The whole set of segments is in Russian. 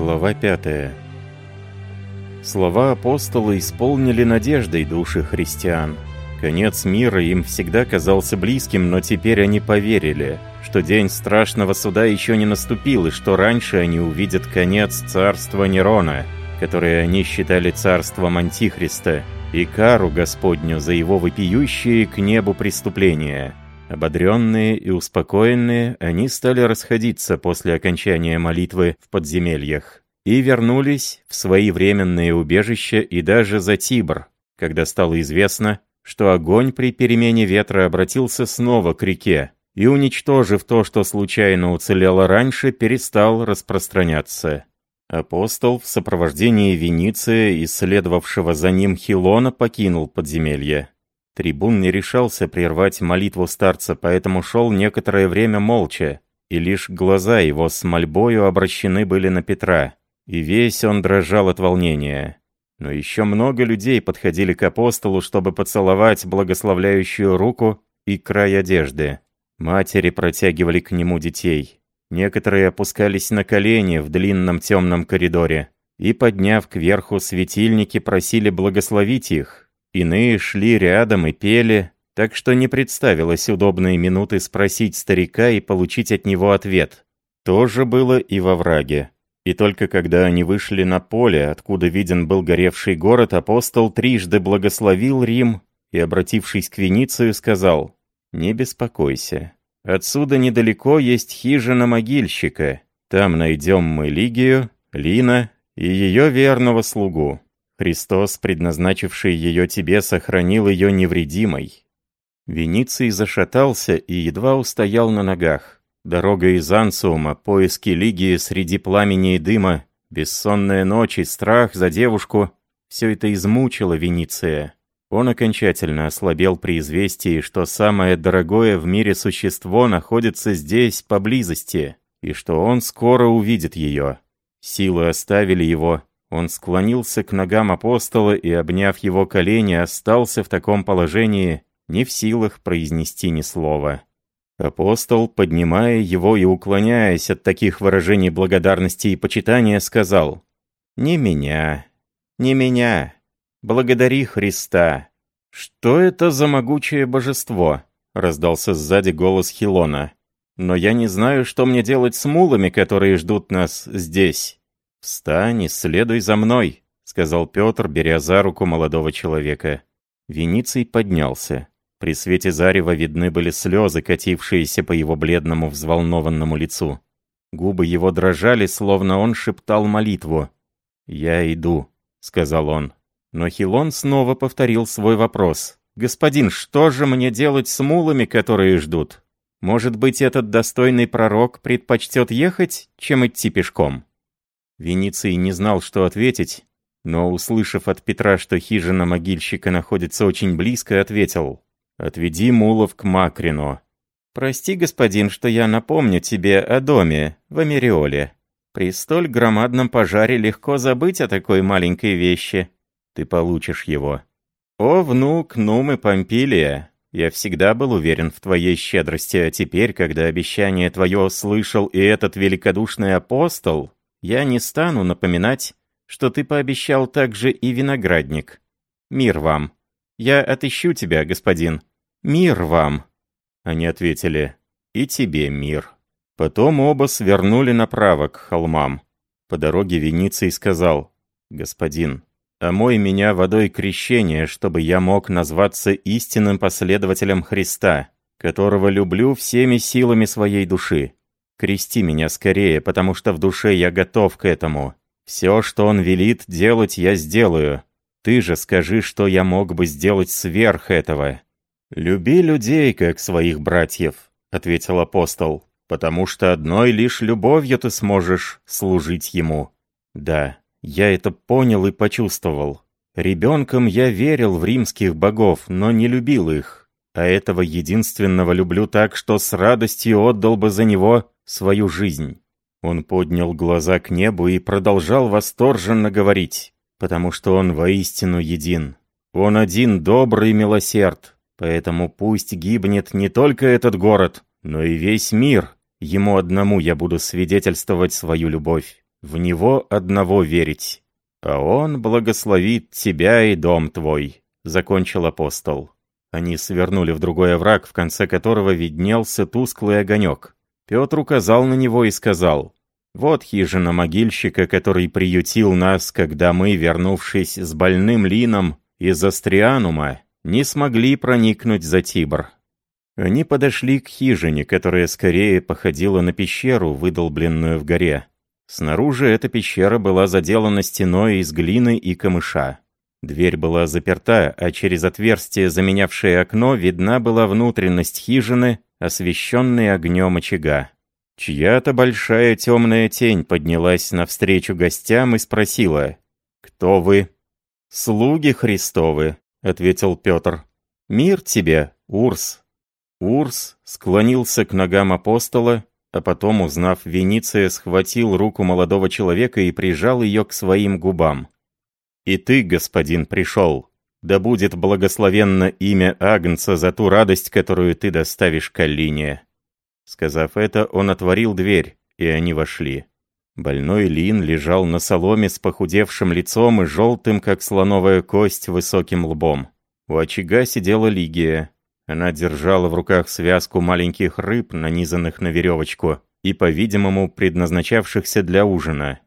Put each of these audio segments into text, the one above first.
Глава 5 Слова апостола исполнили надеждой души христиан. Конец мира им всегда казался близким, но теперь они поверили, что день страшного суда еще не наступил, и что раньше они увидят конец царства Нерона, которое они считали царством Антихриста, и кару Господню за его вопиющие к небу преступления. Ободренные и успокоенные, они стали расходиться после окончания молитвы в подземельях и вернулись в свои временные убежища и даже за Тибр, когда стало известно, что огонь при перемене ветра обратился снова к реке и, уничтожив то, что случайно уцелело раньше, перестал распространяться. Апостол в сопровождении Вениция, исследовавшего за ним Хилона, покинул подземелье. Трибун не решался прервать молитву старца, поэтому шел некоторое время молча, и лишь глаза его с мольбою обращены были на Петра, и весь он дрожал от волнения. Но еще много людей подходили к апостолу, чтобы поцеловать благословляющую руку и край одежды. Матери протягивали к нему детей. Некоторые опускались на колени в длинном темном коридоре и, подняв кверху светильники, просили благословить их, Иные шли рядом и пели, так что не представилось удобной минуты спросить старика и получить от него ответ. То же было и во враге. И только когда они вышли на поле, откуда виден был горевший город, апостол трижды благословил Рим и, обратившись к Веницию, сказал «Не беспокойся. Отсюда недалеко есть хижина могильщика. Там найдем мы Лигию, Лина и ее верного слугу. Христос, предназначивший ее тебе, сохранил ее невредимой. Вениций зашатался и едва устоял на ногах. Дорога из Ансуума, поиски Лигии среди пламени и дыма, бессонная ночь и страх за девушку — все это измучило Вениция. Он окончательно ослабел при известии, что самое дорогое в мире существо находится здесь, поблизости, и что он скоро увидит ее. Силы оставили его, он склонился к ногам апостола и, обняв его колени, остался в таком положении, не в силах произнести ни слова. Апостол, поднимая его и уклоняясь от таких выражений благодарности и почитания, сказал, «Не меня, не меня, благодари Христа». «Что это за могучее божество?» — раздался сзади голос Хилона. «Но я не знаю, что мне делать с мулами, которые ждут нас здесь». «Встань и следуй за мной», — сказал Петр, беря за руку молодого человека. Вениций поднялся. При свете зарева видны были слезы, катившиеся по его бледному взволнованному лицу. Губы его дрожали, словно он шептал молитву. «Я иду», — сказал он. Но Хилон снова повторил свой вопрос. «Господин, что же мне делать с мулами, которые ждут? Может быть, этот достойный пророк предпочтет ехать, чем идти пешком?» Вениций не знал, что ответить, но, услышав от Петра, что хижина могильщика находится очень близко, ответил «Отведи мулов к Макрину». «Прости, господин, что я напомню тебе о доме в Америоле. При столь громадном пожаре легко забыть о такой маленькой вещи. Ты получишь его». «О, внук Нумы Помпилия, я всегда был уверен в твоей щедрости, а теперь, когда обещание твое слышал и этот великодушный апостол, я не стану напоминать, что ты пообещал также и виноградник. Мир вам. Я отыщу тебя, господин. Мир вам. Они ответили, и тебе мир. Потом оба свернули направо к холмам. По дороге Вениций сказал, «Господин, омой меня водой крещения, чтобы я мог назваться истинным последователем Христа, которого люблю всеми силами своей души. Крести меня скорее, потому что в душе я готов к этому. Все, что он велит делать, я сделаю. Ты же скажи, что я мог бы сделать сверх этого». «Люби людей, как своих братьев», — ответил апостол, «потому что одной лишь любовью ты сможешь служить ему». «Да, я это понял и почувствовал. Ребенком я верил в римских богов, но не любил их. А этого единственного люблю так, что с радостью отдал бы за него свою жизнь. Он поднял глаза к небу и продолжал восторженно говорить, потому что он воистину един. Он один добрый милосерд, поэтому пусть гибнет не только этот город, но и весь мир. Ему одному я буду свидетельствовать свою любовь. в него одного верить. А он благословит тебя и дом твой», — закончил апостол. Они свернули в другой овраг, в конце которого виднелся тусклый огонек. Петр указал на него и сказал, «Вот хижина могильщика, который приютил нас, когда мы, вернувшись с больным Лином из Астрианума, не смогли проникнуть за Тибр». Они подошли к хижине, которая скорее походила на пещеру, выдолбленную в горе. Снаружи эта пещера была заделана стеной из глины и камыша. Дверь была заперта, а через отверстие, заменявшее окно, видна была внутренность хижины, освещенной огнем очага. Чья-то большая темная тень поднялась навстречу гостям и спросила, «Кто вы?» «Слуги Христовы», — ответил Петр. «Мир тебе, Урс». Урс склонился к ногам апостола, а потом, узнав Вениция, схватил руку молодого человека и прижал ее к своим губам. И ты, господин, пришел. Да будет благословенно имя Агнца за ту радость, которую ты доставишь Калине». Сказав это, он отворил дверь, и они вошли. Больной Лин лежал на соломе с похудевшим лицом и желтым, как слоновая кость, высоким лбом. У очага сидела Лигия. Она держала в руках связку маленьких рыб, нанизанных на веревочку, и, по-видимому, предназначавшихся для ужина.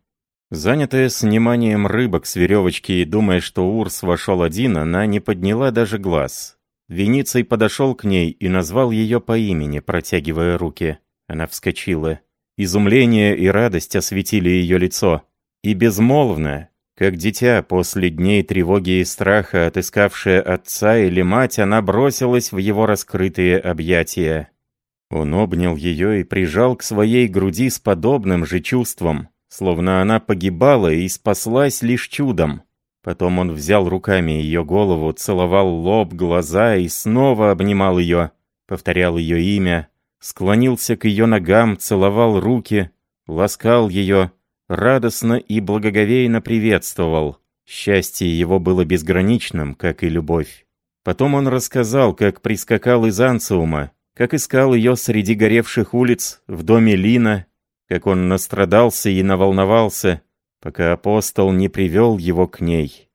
Занятая сниманием рыбок с веревочки и думая, что Урс вошел один, она не подняла даже глаз. Вениций подошел к ней и назвал ее по имени, протягивая руки. Она вскочила. Изумление и радость осветили ее лицо. И безмолвно, как дитя после дней тревоги и страха, отыскавшая отца или мать, она бросилась в его раскрытые объятия. Он обнял ее и прижал к своей груди с подобным же чувством, словно она погибала и спаслась лишь чудом. Потом он взял руками ее голову, целовал лоб, глаза и снова обнимал ее, повторял ее имя, склонился к ее ногам, целовал руки, ласкал ее, радостно и благоговейно приветствовал. Счастье его было безграничным, как и любовь. Потом он рассказал, как прискакал из Анциума, как искал ее среди горевших улиц в доме Лина как он настрадался и наволновался, пока апостол не привел его к ней.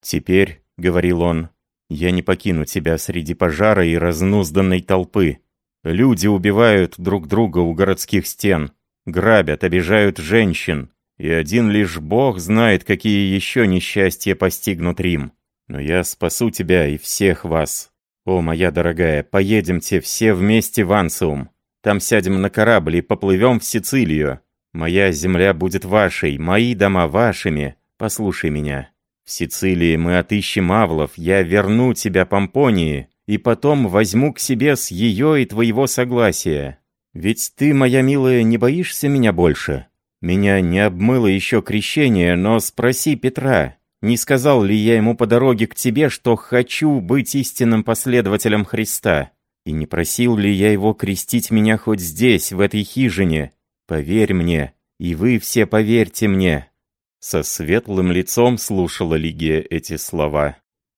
«Теперь», — говорил он, — «я не покину тебя среди пожара и разнузданной толпы. Люди убивают друг друга у городских стен, грабят, обижают женщин, и один лишь Бог знает, какие еще несчастья постигнут Рим. Но я спасу тебя и всех вас. О, моя дорогая, поедемте все вместе в Ансиум. Там сядем на корабль и поплывем в Сицилию. Моя земля будет вашей, мои дома вашими. Послушай меня. В Сицилии мы отыщем Авлов, я верну тебя Помпонии, и потом возьму к себе с ее и твоего согласия. Ведь ты, моя милая, не боишься меня больше? Меня не обмыло еще крещение, но спроси Петра, не сказал ли я ему по дороге к тебе, что хочу быть истинным последователем Христа? И не просил ли я его крестить меня хоть здесь, в этой хижине? Поверь мне, и вы все поверьте мне». Со светлым лицом слушала Лигия эти слова.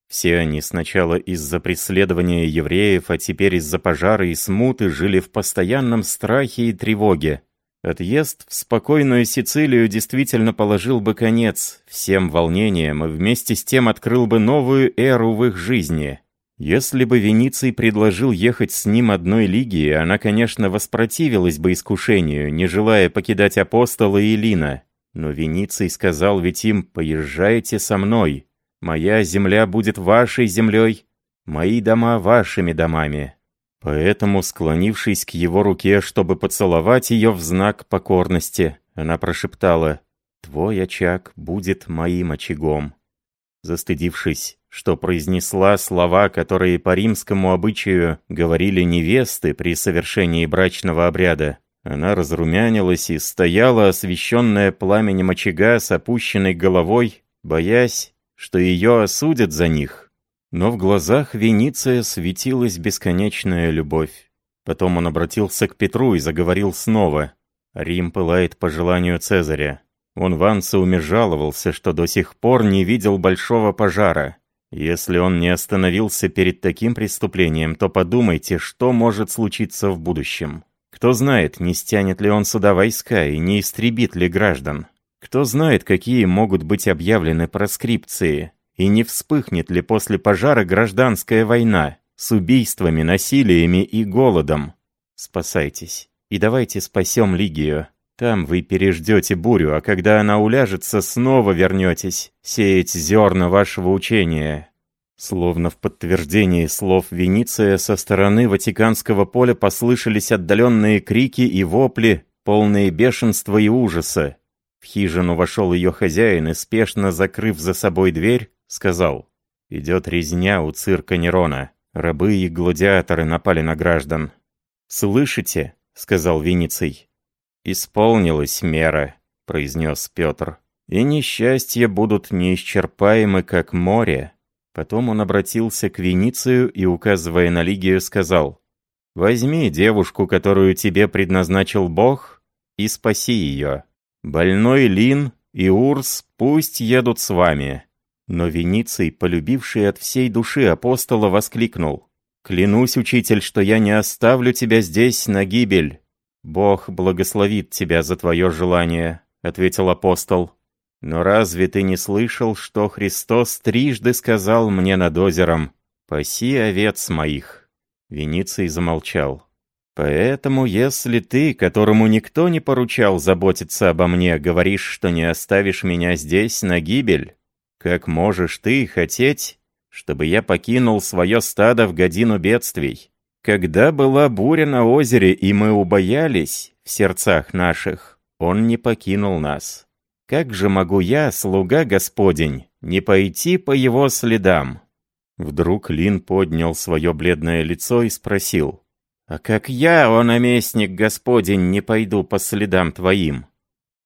Все они сначала из-за преследования евреев, а теперь из-за пожара и смуты жили в постоянном страхе и тревоге. Отъезд в спокойную Сицилию действительно положил бы конец всем волнениям и вместе с тем открыл бы новую эру в их жизни. Если бы Вениций предложил ехать с ним одной лиги, она, конечно, воспротивилась бы искушению, не желая покидать апостола и Лина. Но Вениций сказал ведь им «Поезжайте со мной. Моя земля будет вашей землей, мои дома вашими домами». Поэтому, склонившись к его руке, чтобы поцеловать ее в знак покорности, она прошептала «Твой очаг будет моим очагом». Застыдившись, что произнесла слова, которые по римскому обычаю говорили невесты при совершении брачного обряда. Она разрумянилась и стояла, освещенная пламенем очага с опущенной головой, боясь, что ее осудят за них. Но в глазах Вениция светилась бесконечная любовь. Потом он обратился к Петру и заговорил снова. «Рим пылает по желанию Цезаря. Он в Ансауме жаловался, что до сих пор не видел большого пожара. Если он не остановился перед таким преступлением, то подумайте, что может случиться в будущем. Кто знает, не стянет ли он сюда войска и не истребит ли граждан. Кто знает, какие могут быть объявлены проскрипции, и не вспыхнет ли после пожара гражданская война с убийствами, насилиями и голодом. Спасайтесь, и давайте спасем Лигию. Там вы переждете бурю, а когда она уляжется, снова вернетесь сеять зерна вашего учения. Словно в подтверждении слов Вениция со стороны Ватиканского поля послышались отдаленные крики и вопли, полные бешенства и ужаса. В хижину вошел ее хозяин и, спешно закрыв за собой дверь, сказал, «Идет резня у цирка Нерона. Рабы и гладиаторы напали на граждан». «Слышите?» — сказал Вениций. «Исполнилась мера», — произнес Петр. «И несчастья будут неисчерпаемы, как море». Потом он обратился к Веницию и, указывая на Лигию, сказал, «Возьми девушку, которую тебе предназначил Бог, и спаси ее. Больной Лин и Урс пусть едут с вами». Но Вениций, полюбивший от всей души апостола, воскликнул, «Клянусь, учитель, что я не оставлю тебя здесь на гибель. «Бог благословит тебя за твое желание», — ответил апостол. «Но разве ты не слышал, что Христос трижды сказал мне над озером, «Паси овец моих»?» Вениций замолчал. «Поэтому, если ты, которому никто не поручал заботиться обо мне, говоришь, что не оставишь меня здесь на гибель, как можешь ты хотеть, чтобы я покинул свое стадо в годину бедствий?» Когда была буря на озере, и мы убоялись в сердцах наших, он не покинул нас. Как же могу я, слуга Господень, не пойти по его следам?» Вдруг Лин поднял свое бледное лицо и спросил, «А как я, о наместник Господень, не пойду по следам твоим?»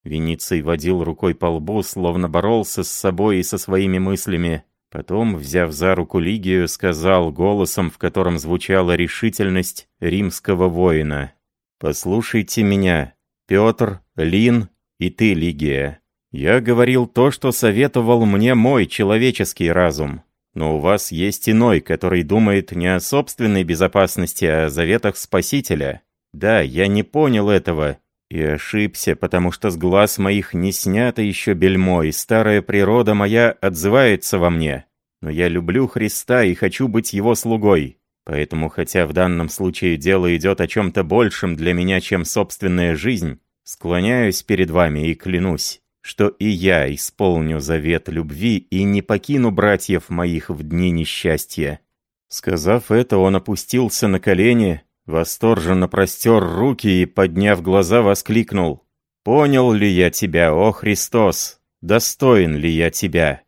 Вениций водил рукой по лбу, словно боролся с собой и со своими мыслями. Потом, взяв за руку Лигию, сказал голосом, в котором звучала решительность римского воина. «Послушайте меня, Петр, Лин и ты, Лигия. Я говорил то, что советовал мне мой человеческий разум. Но у вас есть иной, который думает не о собственной безопасности, а о заветах Спасителя. Да, я не понял этого, и ошибся, потому что с глаз моих не снято еще бельмо, и старая природа моя отзывается во мне. Но я люблю Христа и хочу быть Его слугой. Поэтому, хотя в данном случае дело идет о чем-то большем для меня, чем собственная жизнь, склоняюсь перед вами и клянусь, что и я исполню завет любви и не покину братьев моих в дни несчастья». Сказав это, он опустился на колени, Восторженно простер руки и, подняв глаза, воскликнул. «Понял ли я тебя, о Христос? Достоин ли я тебя?»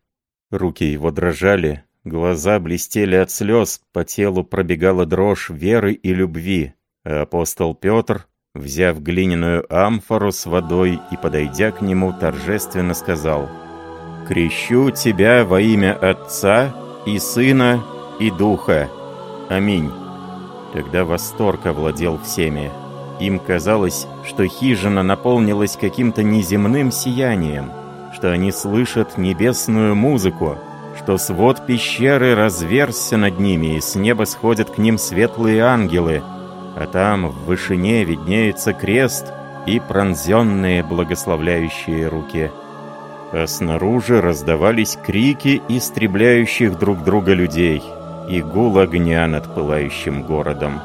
Руки его дрожали, глаза блестели от слез, по телу пробегала дрожь веры и любви. А апостол Петр, взяв глиняную амфору с водой и подойдя к нему, торжественно сказал «Крещу тебя во имя Отца и Сына и Духа. Аминь». Тогда восторг овладел всеми. Им казалось, что хижина наполнилась каким-то неземным сиянием, что они слышат небесную музыку, что свод пещеры разверзся над ними, и с неба сходят к ним светлые ангелы, а там в вышине виднеется крест и пронзенные благословляющие руки. А снаружи раздавались крики истребляющих друг друга людей — и гул огня над пылающим городом.